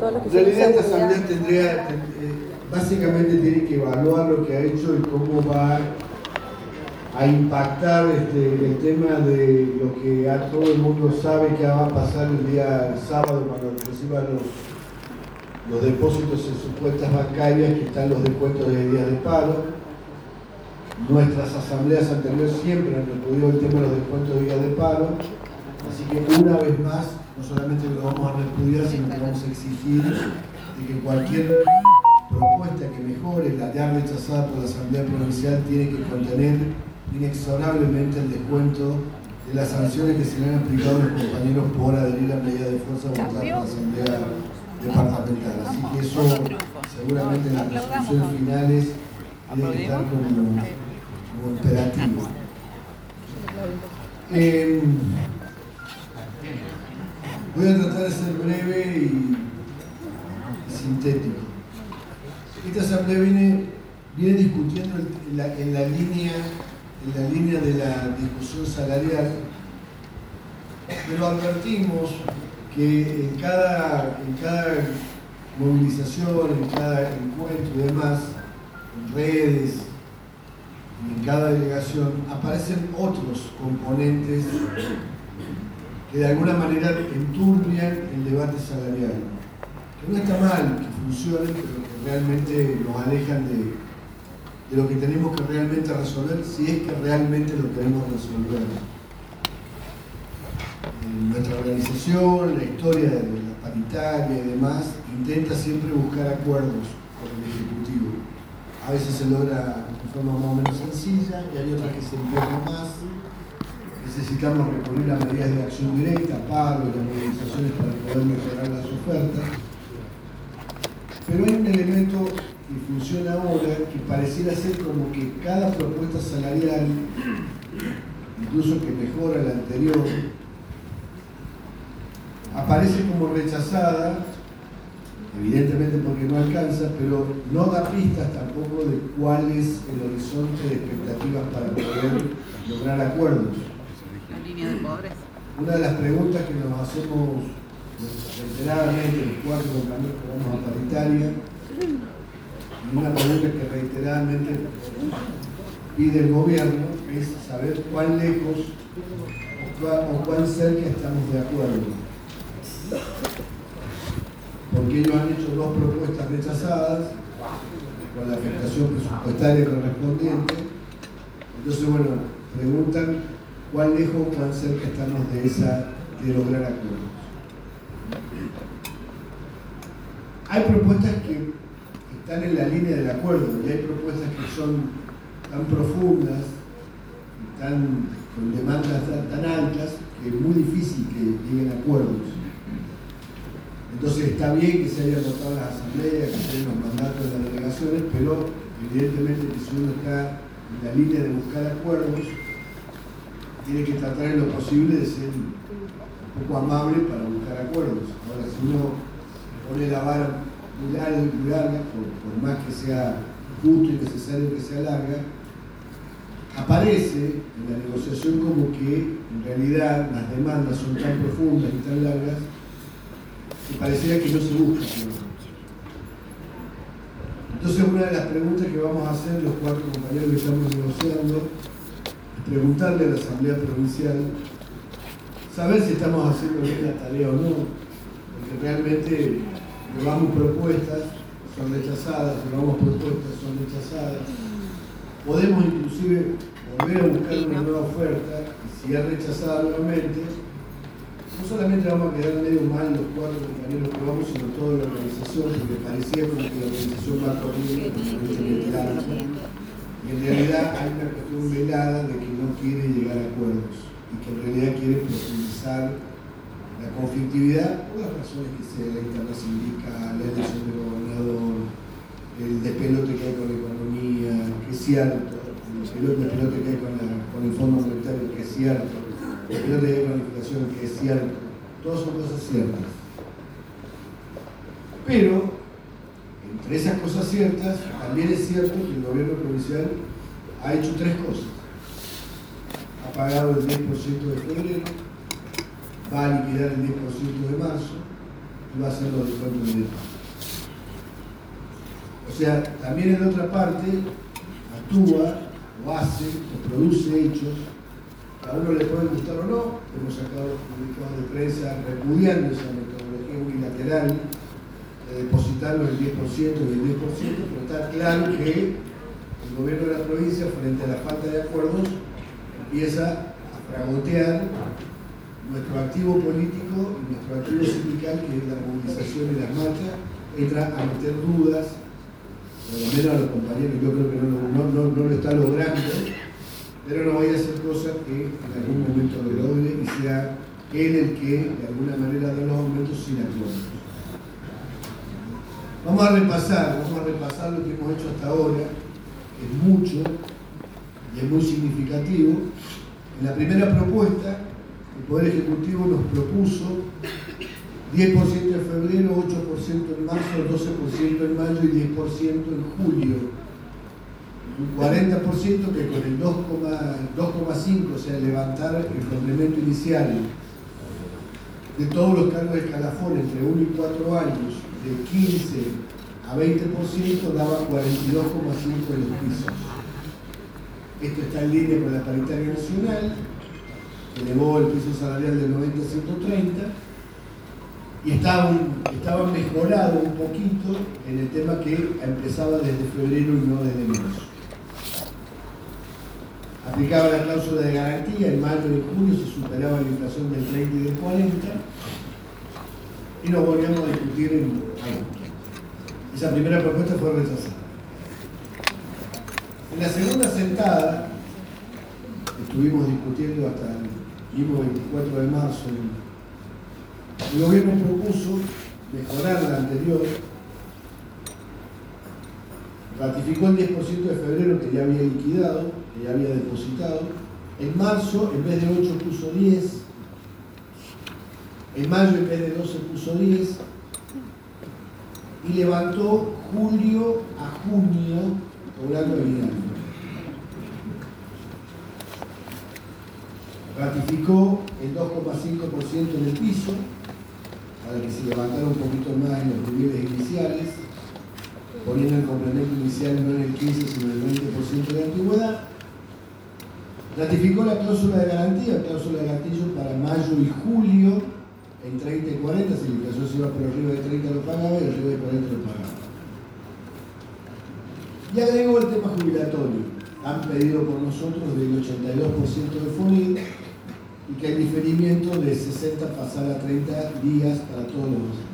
todo lo que En realidad esta asamblea tendría, eh, básicamente tiene que evaluar lo que ha hecho y cómo va a impactar este, el tema de lo que a todo el mundo sabe que va a pasar el día sábado cuando reciban los, los depósitos en sus cuentas bancarias, que están los descuentos de días de paro. Nuestras asambleas anteriores siempre han repudiado el tema de los descuentos de días de paro, así que una vez más, no solamente lo vamos a repudiar, sino que vamos a exigir de que cualquier propuesta que mejore la ya rechazada por la Asamblea Provincial tiene que contener inexorablemente el descuento de las sanciones que se le han aplicado a los compañeros por adherir a medida de fuerza votada por la Asamblea Departamental. Así que eso seguramente en las resoluciones finales tiene que estar como, como imperativo. Eh, voy a tratar de ser breve y, sintético. Esta asamblea viene, discutiendo en en la, en la línea, en la línea de la discusión salarial, pero advertimos que en cada, en cada movilización, en cada encuentro y demás, en redes, en cada delegación, aparecen otros componentes que de alguna manera enturbian el debate salarial. Que no está mal que funcionen, pero que realmente nos alejan de, de lo que tenemos que realmente resolver, si es que realmente lo queremos resolver. En nuestra organización, la historia de la paritaria y demás, intenta siempre buscar acuerdos con el Ejecutivo. A veces se logra de forma más o menos sencilla y hay otras que se empeñan más. Necesitamos recurrir a medidas de acción directa, pagos, las movilizaciones para poder mejorar las ofertas. Pero hay un elemento que funciona ahora que pareciera ser como que cada propuesta salarial, incluso que mejora la anterior, aparece como rechazada, evidentemente porque no alcanza, pero no da pistas tampoco de cuál es el horizonte de expectativas para poder lograr acuerdos. La línea de pobreza. Una de las preguntas que nos hacemos reiteradamente los cuatro compañeros que vamos a paritaria, una pregunta que reiteradamente pide el gobierno es saber cuán lejos o cuán cerca estamos de acuerdo. Porque ellos han hecho dos propuestas rechazadas con la afectación presupuestaria correspondiente. Entonces, bueno, preguntan cuán lejos o cuán cerca estamos de esa de lograr acuerdos. Hay propuestas que están en la línea del acuerdo y hay propuestas que son tan profundas tan, con demandas tan, altas que es muy difícil que lleguen a acuerdos. Entonces está bien que se hayan votado las asambleas, que se den los mandatos de las delegaciones, pero evidentemente que si uno está en la línea de buscar acuerdos, tiene que tratar en lo posible de ser un poco amable para buscar acuerdos. Ahora, si uno pone la vara muy larga, muy larga por, más que sea justo y necesario que sea larga, aparece en la negociación como que en realidad las demandas son tan profundas y tan largas que pareciera que no se busca. Entonces una de las preguntas que vamos a hacer los cuatro compañeros que estamos negociando preguntarle a la Asamblea Provincial saber si estamos haciendo bien la tarea o no, porque realmente llevamos propuestas, son rechazadas, llevamos propuestas, son rechazadas. Podemos inclusive volver a buscar una nueva oferta y si es rechazada nuevamente, no solamente vamos a quedar medio mal los cuatro compañeros que vamos, sino toda la organización, porque parecía como que la organización va corriendo largo. Y en realidad hay una cuestión velada de que no quiere llegar a acuerdos y que en realidad quiere profundizar la conflictividad por las razones que sea, la interna sindical, la elección del gobernador, el despelote que hay con la economía, que es cierto, el despelote que hay con el Fondo Monetario, que es cierto, el despelote que hay con la inflación, que es cierto, todas son cosas ciertas. Pero, entre esas cosas ciertas, también es cierto que el gobierno provincial ha hecho tres cosas. Ha pagado el 10% de febrero, va a liquidar el 10% de marzo y va a hacer los descuentos de O sea, también en otra parte actúa o hace o produce hechos a uno le puede gustar o no, hemos sacado comunicados de prensa repudiando esa metodología unilateral de depositarlo el 10% y el 10%, pero está claro que el gobierno de la provincia, frente a la falta de acuerdos, empieza a fragotear nuestro activo político y nuestro activo sindical, que es la movilización y las marchas, entra a meter dudas, por lo menos a los compañeros, yo creo que no, lo está logrando, pero no voy a hacer cosas que en algún momento lo logre y sea él el que de alguna manera da los aumentos sin acuerdos. Vamos a repasar, vamos a repasar lo que hemos hecho hasta ahora, es mucho y es muy significativo. En la primera propuesta, el Poder Ejecutivo nos propuso 10% en febrero, 8% en marzo, 12% en mayo y 10% en julio un 40% que con el 2,5, o sea, levantar el complemento inicial de todos los cargos de escalafón entre 1 y 4 años, de 15 a 20%, daba 42,5 de los pisos. Esto está en línea con la paritaria nacional, elevó el piso salarial de 90 a 130 y estaba, estaba mejorado un poquito en el tema que empezaba desde febrero y no desde marzo aplicaba la cláusula de garantía, en mayo y junio se superaba la inflación del 30 y del 40 y nos volvíamos a discutir en agosto. Esa primera propuesta fue rechazada. En la segunda sentada, estuvimos discutiendo hasta el mismo 24 de marzo, el gobierno propuso mejorar la anterior ratificó el 10% de febrero que ya había liquidado, que ya había depositado. En marzo, en vez de 8 puso 10. En mayo, en vez de 12 puso 10. Y levantó julio a junio cobrando el Ratificó el 2,5% en el piso para que se levantara un poquito más en los niveles iniciales poniendo el complemento inicial no en el 15 sino en el 20% de antigüedad. Ratificó la cláusula de garantía, cláusula de gatillo para mayo y julio en 30 y 40, si la inflación se iba por arriba de 30 lo pagaba y arriba de 40 lo pagaba. Y agregó el tema jubilatorio. Han pedido por nosotros del 82% de FONID y que el diferimiento de 60 pasara a 30 días para todos los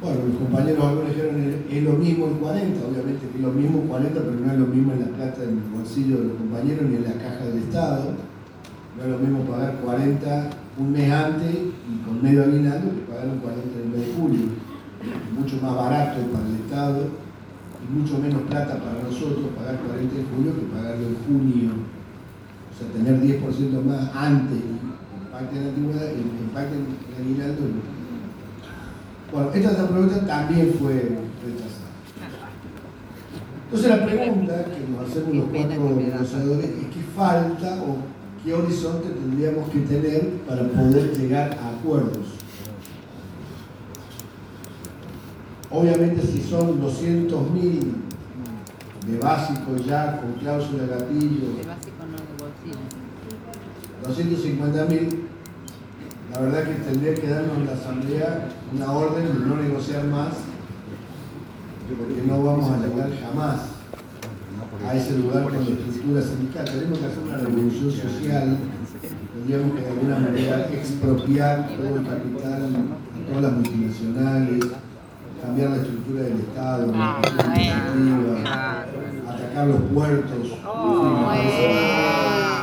bueno, los compañeros algunos dijeron es lo mismo el 40, obviamente que es lo mismo el 40, pero no es lo mismo en la plata del bolsillo de los compañeros ni en la caja del Estado. No es lo mismo pagar 40 un mes antes y con medio aguinaldo que pagar un 40 en el mes de julio. Mucho más barato para el Estado y mucho menos plata para nosotros pagar 40 en julio que pagarlo en junio. O sea, tener 10% más antes en parte de la antigüedad y en parte del aguinaldo bueno, esta pregunta también fue rechazada. Entonces la pregunta que nos hacemos los cuatro negociadores es qué falta o qué horizonte tendríamos que tener para poder llegar a acuerdos. Obviamente si son 200.000 de básico ya con cláusula de gatillo, de básico no de bolsillo. 250.000 la verdad que tendría que darnos en la Asamblea una orden de no negociar más, porque no vamos a llegar jamás a ese lugar con la estructura sindical. Tenemos que hacer una revolución social, tendríamos que de alguna manera expropiar todo el capital a todas las multinacionales, cambiar la estructura del Estado, la ah, atacar los puertos. Oh,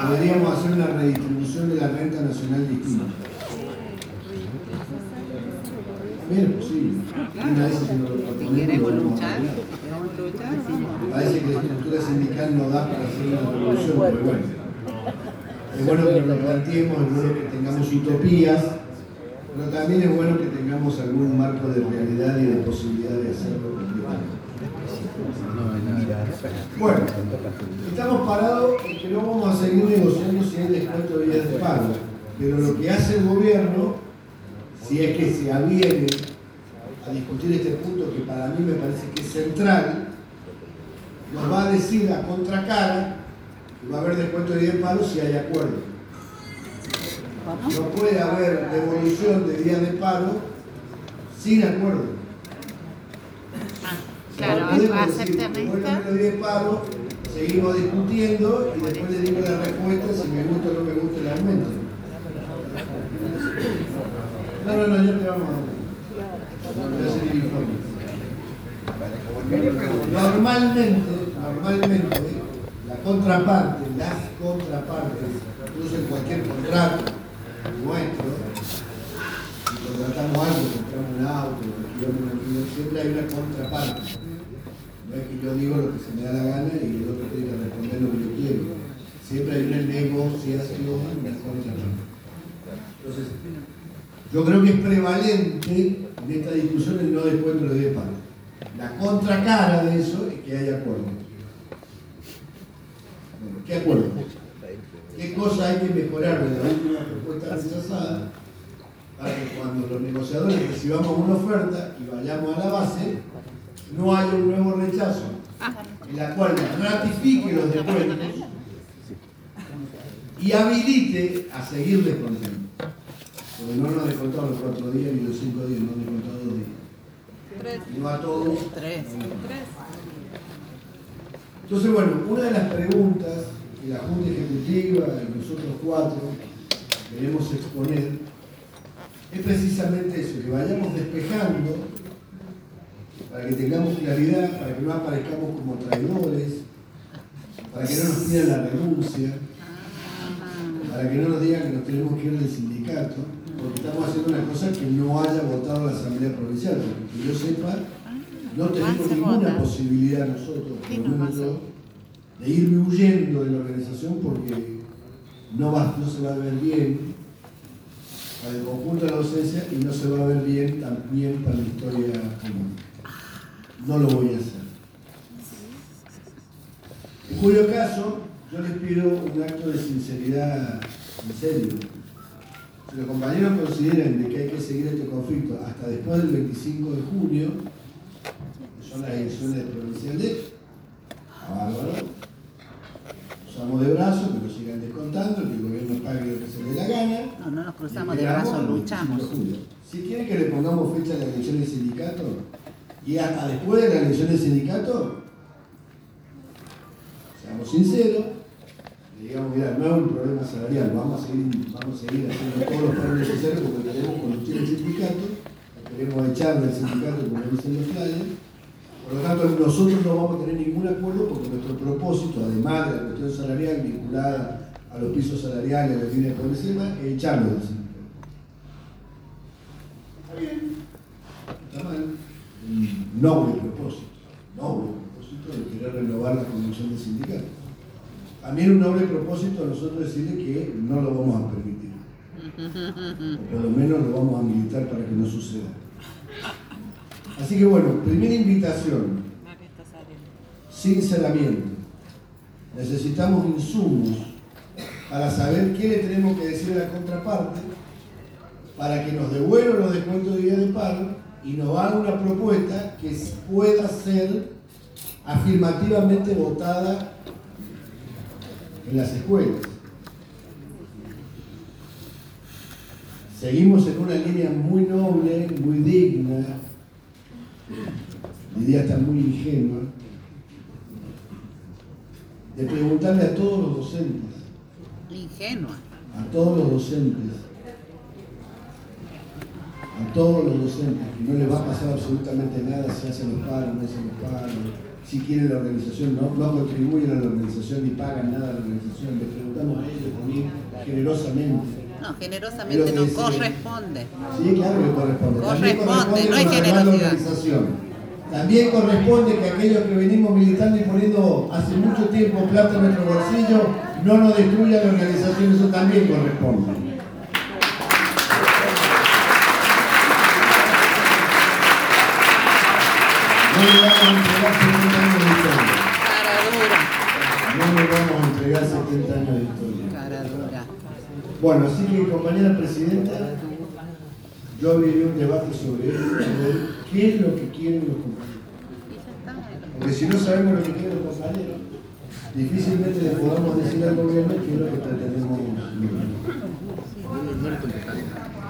Podríamos hacer una redistribución de la renta nacional distinta. Bien, sí. Si queremos luchar, Parece que la estructura sindical no da para hacer una revolución, pero bueno. Es bueno que lo planteemos, es bueno que tengamos utopías, pero también es bueno que tengamos algún marco de realidad y de posibilidad de hacerlo Bueno, estamos parados y que no vamos a seguir negociando si hay descuento de días de pago, pero lo que hace el gobierno si es que se aviene a discutir este punto que para mí me parece que es central, nos va a decir a contracara que va a haber descuento de 10 palos si hay acuerdo. No puede haber devolución de días de paro sin acuerdo. Ah, claro, va a días de paro, seguimos discutiendo y después le digo la respuesta si me gusta o no me gusta el aumento. No, no, no, ya te Normalmente, normalmente, la contraparte, las contrapartes, incluso en cualquier contrato nuestro, si contratamos algo, compramos un auto, siempre hay una contraparte. No es que yo digo lo que se me da la gana y el otro tiene que responder lo que yo quiero. Siempre hay una negociación, una contraparte. Yo creo que es prevalente en esta discusión el no descuento de 10 palos. La contracara de eso es que haya acuerdo. Bueno, ¿Qué acuerdo? ¿Qué cosa hay que mejorar de la última propuesta rechazada para que cuando los negociadores recibamos una oferta y vayamos a la base, no haya un nuevo rechazo en la cual ratifique los descuentos y habilite a seguir descontando? Porque no nos descontado los cuatro días ni los cinco días, no nos descontado dos días. Tres. No a todos. Tres. Entonces, bueno, una de las preguntas que la Junta Ejecutiva y nosotros cuatro queremos exponer es precisamente eso, que vayamos despejando para que tengamos claridad, para que no aparezcamos como traidores, para que no nos pidan la renuncia, para que no nos digan que nos tenemos que ir del sindicato porque estamos haciendo una cosa que no haya votado la Asamblea Provincial, porque que yo sepa, no tenemos ninguna posibilidad nosotros, de irme huyendo de la organización porque no, va, no se va a ver bien para el conjunto de la docencia y no se va a ver bien también para la historia común. No lo voy a hacer. En cuyo caso, yo les pido un acto de sinceridad en serio si los compañeros consideran de que hay que seguir este conflicto hasta después del 25 de junio, que son las elecciones provinciales, bárbaro, usamos de brazos, que lo sigan descontando, que el gobierno pague lo que se le dé la gana. No, no nos cruzamos de brazos, luchamos. Si quieren que le pongamos fecha a la elección del sindicato, y hasta después de la elección del sindicato, seamos sinceros, digamos, mira, no es un problema salarial, vamos a seguir, vamos a seguir haciendo todos los paros necesarios porque queremos conducir el sindicato, queremos echarle al sindicato como dicen los flyers. Por lo tanto, nosotros no vamos a tener ningún acuerdo porque nuestro propósito, además de la cuestión salarial vinculada a los pisos salariales, a las líneas de pobreza, es echarlo del sindicato. Está bien, está mal. Noble propósito, noble propósito de querer renovar la conducción del sindicato. También un noble propósito a nosotros decirle que no lo vamos a permitir. O por lo menos lo vamos a militar para que no suceda. Así que bueno, primera invitación. Sinceramiento. Necesitamos insumos para saber qué le tenemos que decir a la contraparte para que nos devuelva los descuentos de día de paro y nos haga una propuesta que pueda ser afirmativamente votada en las escuelas. Seguimos en una línea muy noble, muy digna, diría está muy ingenua, de preguntarle a todos los docentes. Ingenua. A todos los docentes. A todos los docentes, que no les va a pasar absolutamente nada si hacen los paros, no hacen los paros si quieren la organización, no, no contribuyen a la organización ni pagan nada a la organización. Les preguntamos a ellos también generosamente. No, generosamente no corresponde. Sí, claro que corresponde. Corresponde, no hay generosidad. También corresponde que aquellos que venimos militando y poniendo hace mucho tiempo plata en nuestro bolsillo no nos destruyan la organización, eso también corresponde. Hoy vamos a entregar 70 años de historia. Mañana vamos a entregar 70 años de historia. Bueno, así que compañera presidenta, yo abriré un debate sobre eso, qué es lo que quieren los compañeros. Porque si no sabemos lo que quieren los compañeros, difícilmente le podamos decir al gobierno qué es lo que pretendemos.